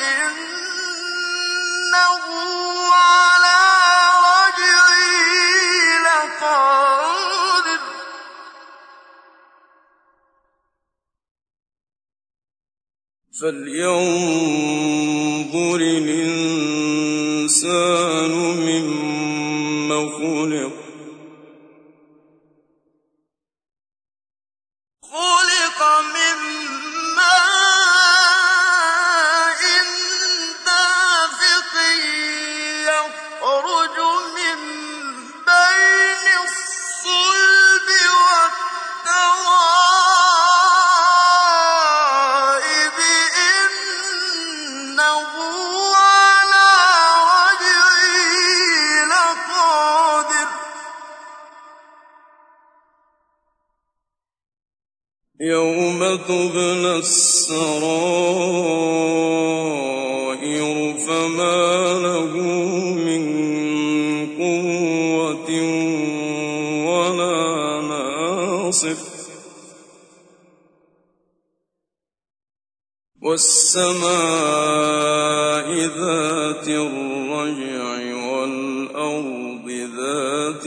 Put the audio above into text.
إنه على لقادر. فلينظر الإنسان مم خلق خلق. يوم تبلى السرائر فما له من قوة ولا ناصر. والسماء ذات الرجع والأرض ذات